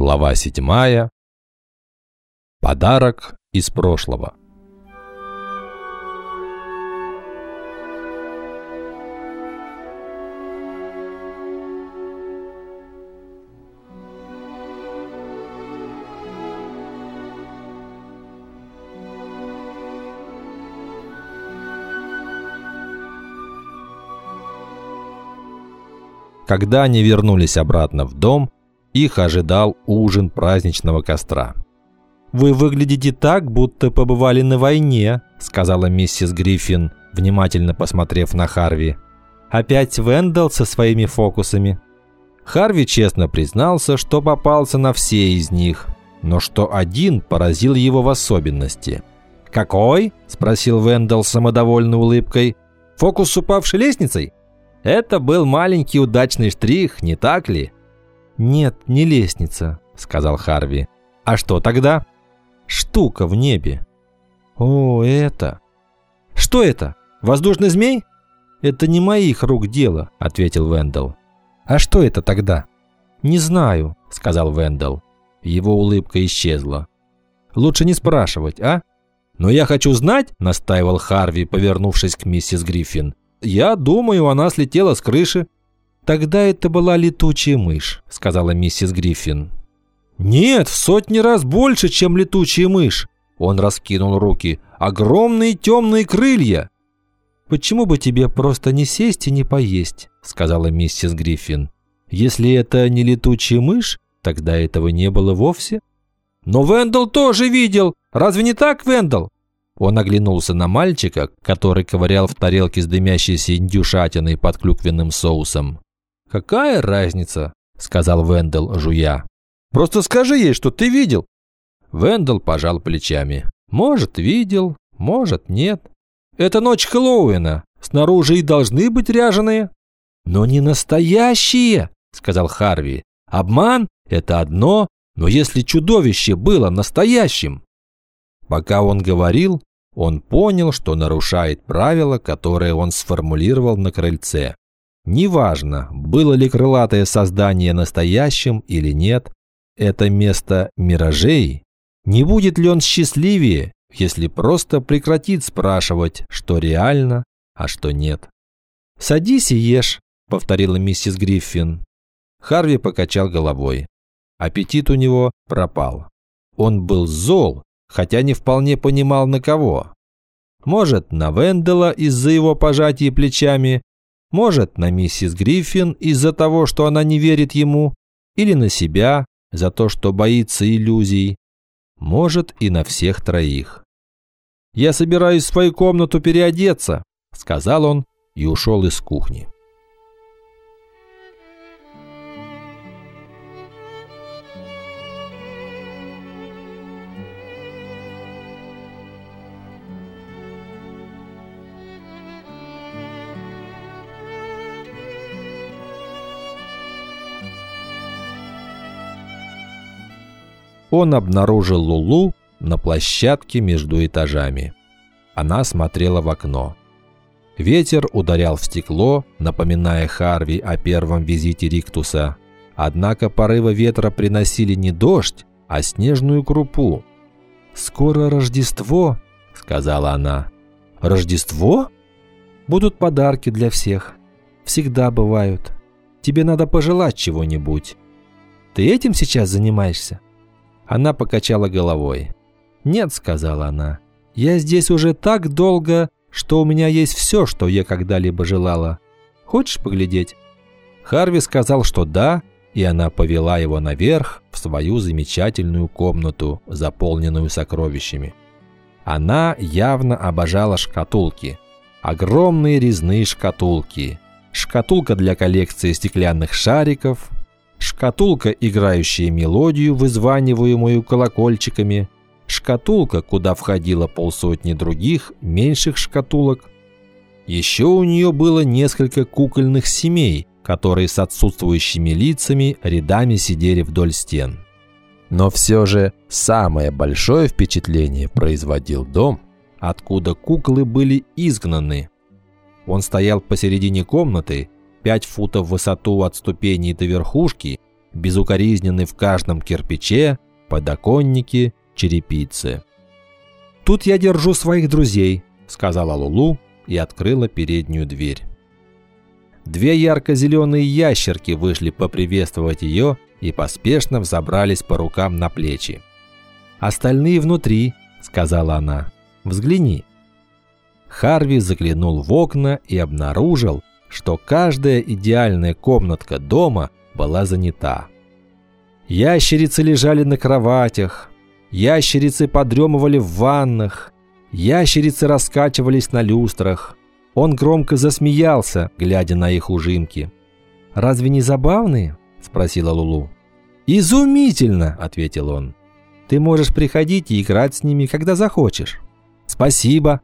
Глава седьмая. Подарок из прошлого. Когда они вернулись обратно в дом, их ожидал ужин праздничного костра. «Вы выглядите так, будто побывали на войне», – сказала миссис Гриффин, внимательно посмотрев на Харви. «Опять Вендел со своими фокусами». Харви честно признался, что попался на все из них, но что один поразил его в особенности. «Какой?» – спросил Вендел с самодовольной улыбкой. «Фокус с упавшей лестницей?» «Это был маленький удачный штрих, не так ли?» «Нет, не лестница», – сказал Харви. «А что тогда?» «Штука в небе». «О, это...» «Что это? Воздушный змей?» «Это не моих рук дело», – ответил Вендел. «А что это тогда?» «Не знаю», – сказал Вендел. Его улыбка исчезла. «Лучше не спрашивать, а?» «Но я хочу знать», – настаивал Харви, повернувшись к миссис Гриффин. «Я думаю, она слетела с крыши». «Тогда это была летучая мышь», — сказала миссис Гриффин. «Нет, в сотни раз больше, чем летучая мышь!» Он раскинул руки. «Огромные темные крылья!» «Почему бы тебе просто не сесть и не поесть?» — сказала миссис Гриффин. «Если это не летучая мышь, тогда этого не было вовсе». «Но Вендел тоже видел! Разве не так, Вендел?» Он оглянулся на мальчика, который ковырял в тарелке с дымящейся индюшатиной под клюквенным соусом. «Какая разница?» – сказал Вендел, жуя. «Просто скажи ей, что ты видел». Вендел пожал плечами. «Может, видел, может, нет. Это ночь Хэллоуина. Снаружи и должны быть ряженые». «Но не настоящие», – сказал Харви. «Обман – это одно, но если чудовище было настоящим». Пока он говорил, он понял, что нарушает правила, которые он сформулировал на крыльце. Неважно, было ли крылатое создание настоящим или нет, это место миражей. Не будет ли он счастливее, если просто прекратит спрашивать, что реально, а что нет? «Садись и ешь», — повторила миссис Гриффин. Харви покачал головой. Аппетит у него пропал. Он был зол, хотя не вполне понимал на кого. Может, на Вендела из-за его пожатия плечами, может, на миссис Гриффин из-за того, что она не верит ему, или на себя за то, что боится иллюзий. Может, и на всех троих. «Я собираюсь в свою комнату переодеться», — сказал он и ушел из кухни. Он обнаружил Лулу на площадке между этажами. Она смотрела в окно. Ветер ударял в стекло, напоминая Харви о первом визите Риктуса. Однако порывы ветра приносили не дождь, а снежную крупу. «Скоро Рождество», — сказала она. «Рождество? Будут подарки для всех. Всегда бывают. Тебе надо пожелать чего-нибудь. Ты этим сейчас занимаешься?» Она покачала головой. «Нет», — сказала она, — «я здесь уже так долго, что у меня есть все, что я когда-либо желала. Хочешь поглядеть?» Харви сказал, что да, и она повела его наверх в свою замечательную комнату, заполненную сокровищами. Она явно обожала шкатулки. Огромные резные шкатулки. Шкатулка для коллекции стеклянных шариков, шкатулка, играющая мелодию, вызваниваемую колокольчиками, шкатулка, куда входило полсотни других, меньших шкатулок. Еще у нее было несколько кукольных семей, которые с отсутствующими лицами рядами сидели вдоль стен. Но все же самое большое впечатление производил дом, откуда куклы были изгнаны. Он стоял посередине комнаты, 5 футов в высоту от ступеней до верхушки безукоризненный в каждом кирпиче, подоконнике, черепице. «Тут я держу своих друзей», – сказала Лулу и открыла переднюю дверь. Две ярко-зеленые ящерки вышли поприветствовать ее и поспешно взобрались по рукам на плечи. «Остальные внутри», – сказала она. «Взгляни». Харви заглянул в окна и обнаружил, что каждая идеальная комнатка дома была занята. Ящерицы лежали на кроватях, ящерицы подремывали в ваннах, ящерицы раскачивались на люстрах. Он громко засмеялся, глядя на их ужимки. «Разве не забавные?» – спросила Лулу. «Изумительно!» – ответил он. «Ты можешь приходить и играть с ними, когда захочешь». «Спасибо!»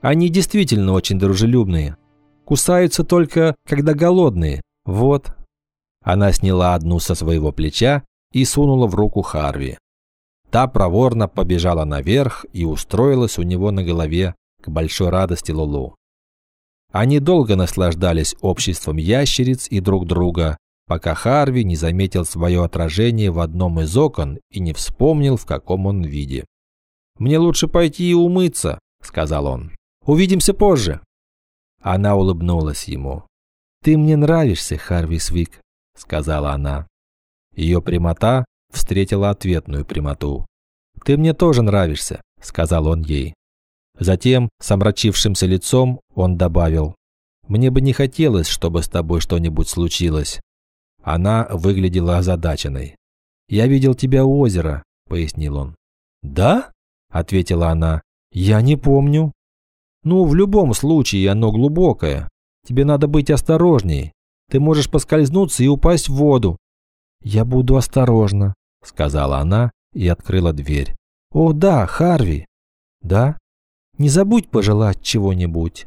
Они действительно очень дружелюбные. Кусаются только, когда голодные. Вот». Она сняла одну со своего плеча и сунула в руку Харви. Та проворно побежала наверх и устроилась у него на голове к большой радости Лулу. Они долго наслаждались обществом ящериц и друг друга, пока Харви не заметил свое отражение в одном из окон и не вспомнил, в каком он виде. «Мне лучше пойти и умыться», – сказал он. Увидимся позже». Она улыбнулась ему. «Ты мне нравишься, Харви Свик», — сказала она. Ее прямота встретила ответную прямоту. «Ты мне тоже нравишься», — сказал он ей. Затем, с омрачившимся лицом, он добавил. «Мне бы не хотелось, чтобы с тобой что-нибудь случилось». Она выглядела озадаченной. «Я видел тебя у озера», — пояснил он. «Да?» — ответила она. «Я не помню». Ну, в любом случае оно глубокое. Тебе надо быть осторожней. Ты можешь поскользнуться и упасть в воду. Я буду осторожна, сказала она и открыла дверь. О, да, Харви. Да? Не забудь пожелать чего-нибудь.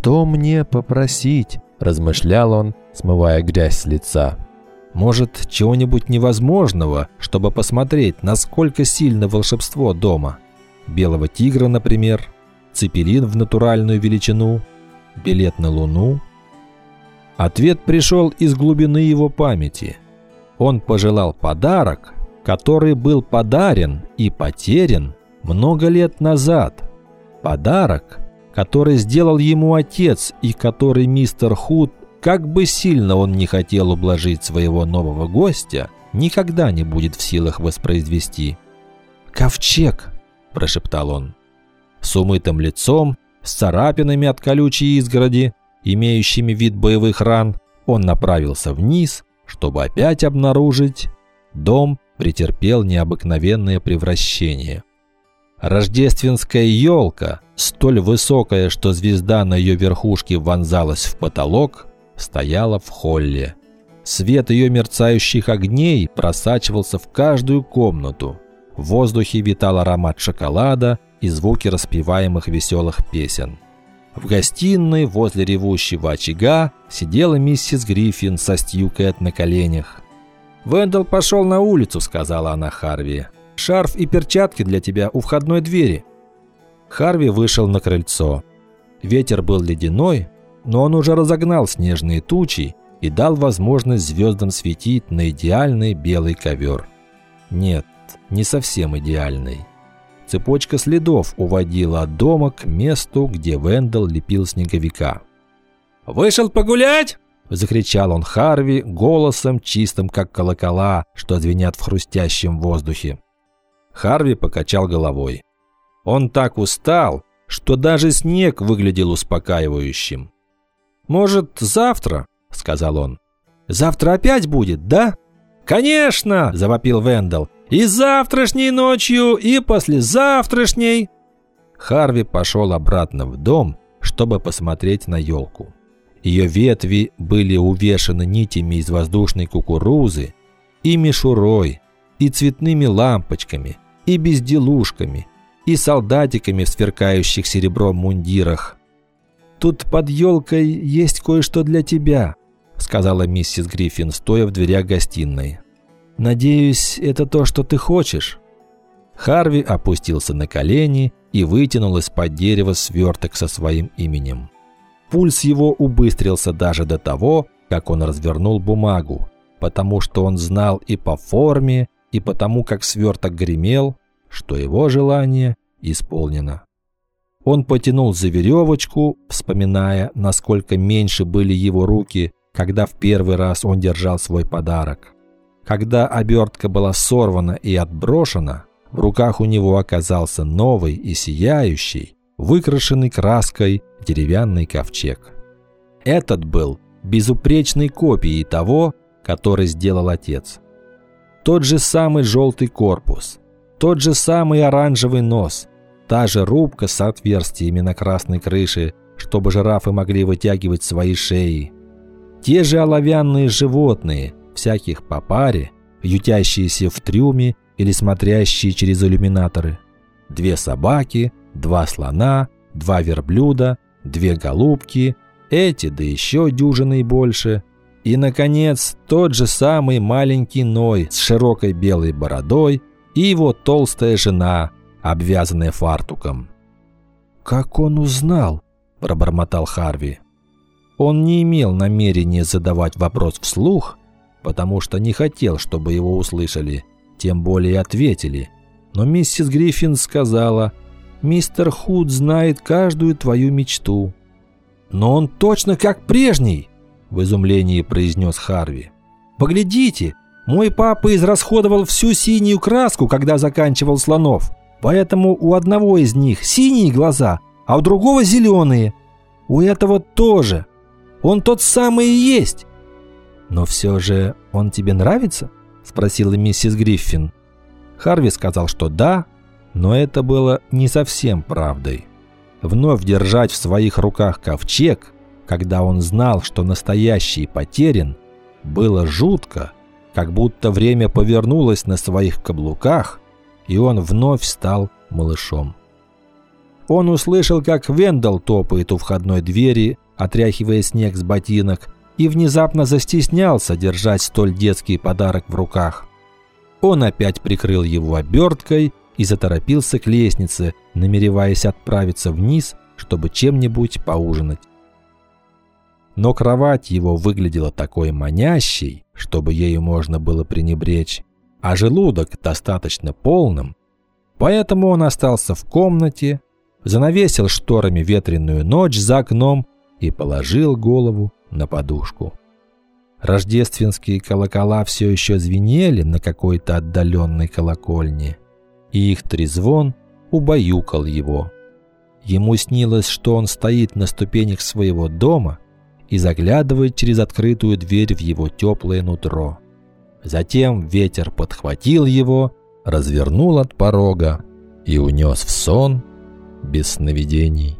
«Что мне попросить?» – размышлял он, смывая грязь с лица. «Может, чего-нибудь невозможного, чтобы посмотреть, насколько сильно волшебство дома? Белого тигра, например? Цепелин в натуральную величину? Билет на Луну?» Ответ пришел из глубины его памяти. Он пожелал подарок, который был подарен и потерян много лет назад. Подарок, который сделал ему отец и который мистер Худ, как бы сильно он не хотел ублажить своего нового гостя, никогда не будет в силах воспроизвести. «Ковчег!» – прошептал он. С умытым лицом, с царапинами от колючей изгороди, имеющими вид боевых ран, он направился вниз, чтобы опять обнаружить, дом претерпел необыкновенное превращение. Рождественская елка, столь высокая, что звезда на ее верхушке вонзалась в потолок, стояла в холле. Свет ее мерцающих огней просачивался в каждую комнату. В воздухе витал аромат шоколада и звуки распеваемых веселых песен. В гостиной возле ревущего очага сидела миссис Гриффин со Стьюкэт на коленях. «Вендел пошел на улицу», — сказала она Харви. Шарф и перчатки для тебя у входной двери». Харви вышел на крыльцо. Ветер был ледяной, но он уже разогнал снежные тучи и дал возможность звездам светить на идеальный белый ковер. Нет, не совсем идеальный. Цепочка следов уводила от дома к месту, где Вендел лепил снеговика. «Вышел погулять?» – закричал он Харви голосом, чистым как колокола, что звенят в хрустящем воздухе. Харви покачал головой. Он так устал, что даже снег выглядел успокаивающим. «Может, завтра?» – сказал он. «Завтра опять будет, да?» «Конечно!» – завопил Вендел. «И завтрашней ночью, и послезавтрашней!» Харви пошел обратно в дом, чтобы посмотреть на елку. Ее ветви были увешаны нитями из воздушной кукурузы и мишурой, и цветными лампочками – и безделушками, и солдатиками в сверкающих серебром мундирах. «Тут под елкой есть кое-что для тебя», – сказала миссис Гриффин, стоя в дверях гостиной. «Надеюсь, это то, что ты хочешь». Харви опустился на колени и вытянул из-под дерева сверток со своим именем. Пульс его убыстрился даже до того, как он развернул бумагу, потому что он знал и по форме, и потому, как сверток гремел, что его желание исполнено. Он потянул за веревочку, вспоминая, насколько меньше были его руки, когда в первый раз он держал свой подарок. Когда обертка была сорвана и отброшена, в руках у него оказался новый и сияющий, выкрашенный краской деревянный ковчег. Этот был безупречной копией того, который сделал отец. Тот же самый желтый корпус, тот же самый оранжевый нос, та же рубка с отверстиями на красной крыше, чтобы жирафы могли вытягивать свои шеи. Те же оловянные животные, всяких по паре, ютящиеся в трюме или смотрящие через иллюминаторы. Две собаки, два слона, два верблюда, две голубки, эти да еще дюжины и больше. И, наконец, тот же самый маленький Ной с широкой белой бородой и его толстая жена, обвязанная фартуком. «Как он узнал?» – пробормотал Харви. Он не имел намерения задавать вопрос вслух, потому что не хотел, чтобы его услышали, тем более ответили. Но миссис Гриффин сказала, «Мистер Худ знает каждую твою мечту». «Но он точно как прежний!» – в изумлении произнес Харви. «Поглядите, мой папа израсходовал всю синюю краску, когда заканчивал слонов. Поэтому у одного из них синие глаза, а у другого зеленые. У этого тоже. Он тот самый и есть. Но все же он тебе нравится? Спросила миссис Гриффин. Харви сказал, что да, но это было не совсем правдой. Вновь держать в своих руках ковчег, когда он знал, что настоящий потерян, было жутко, как будто время повернулось на своих каблуках, и он вновь стал малышом. Он услышал, как Вендел топает у входной двери, отряхивая снег с ботинок, и внезапно застеснялся держать столь детский подарок в руках. Он опять прикрыл его оберткой и заторопился к лестнице, намереваясь отправиться вниз, чтобы чем-нибудь поужинать. Но кровать его выглядела такой манящей, чтобы ею можно было пренебречь, а желудок достаточно полным, поэтому он остался в комнате, занавесил шторами ветреную ночь за окном и положил голову на подушку. Рождественские колокола все еще звенели на какой-то отдаленной колокольне, и их трезвон убаюкал его. Ему снилось, что он стоит на ступенях своего дома и заглядывает через открытую дверь в его теплое нутро. Затем ветер подхватил его, развернул от порога и унес в сон без сновидений.